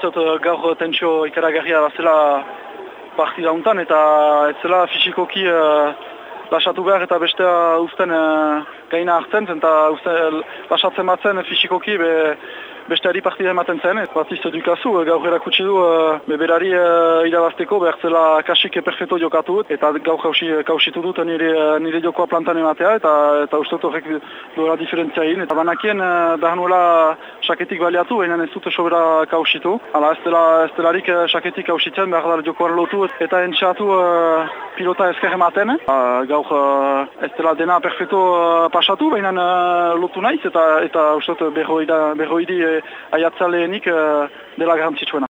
uste dut gaur tentsio ikaragarria zela partida untan eta ez zela fisikoki uh, lasatu behar eta bestea uzten uh, gaina hartzen zen eta uste, lasatzen batzen fisikoki be, besteari partida ematen zen, et bat izte dukazu, gaur erakutsi du, uh, berari uh, irabazteko, behar zela kasik perfecto jokatu, eta gaur kausitu dut nire, nire jokoa plantan ematea, eta, eta uste horrek duela diferentzia hin. Eta banakien uh, behar nuela saketik baliatu, baina ez dute sobera kausitu. Hala, ez dela, ez delarik saketik kausitzen, behar dara jokoan lotu, eta entxatu uh, pilota ezker ematen. Uh, gaur uh, ez dela dena perfecto uh, pasatu, baina uh, lotu naiz, eta, eta uste berroidi, berroidi aiatzaleenik uh, dela garantzitsuena.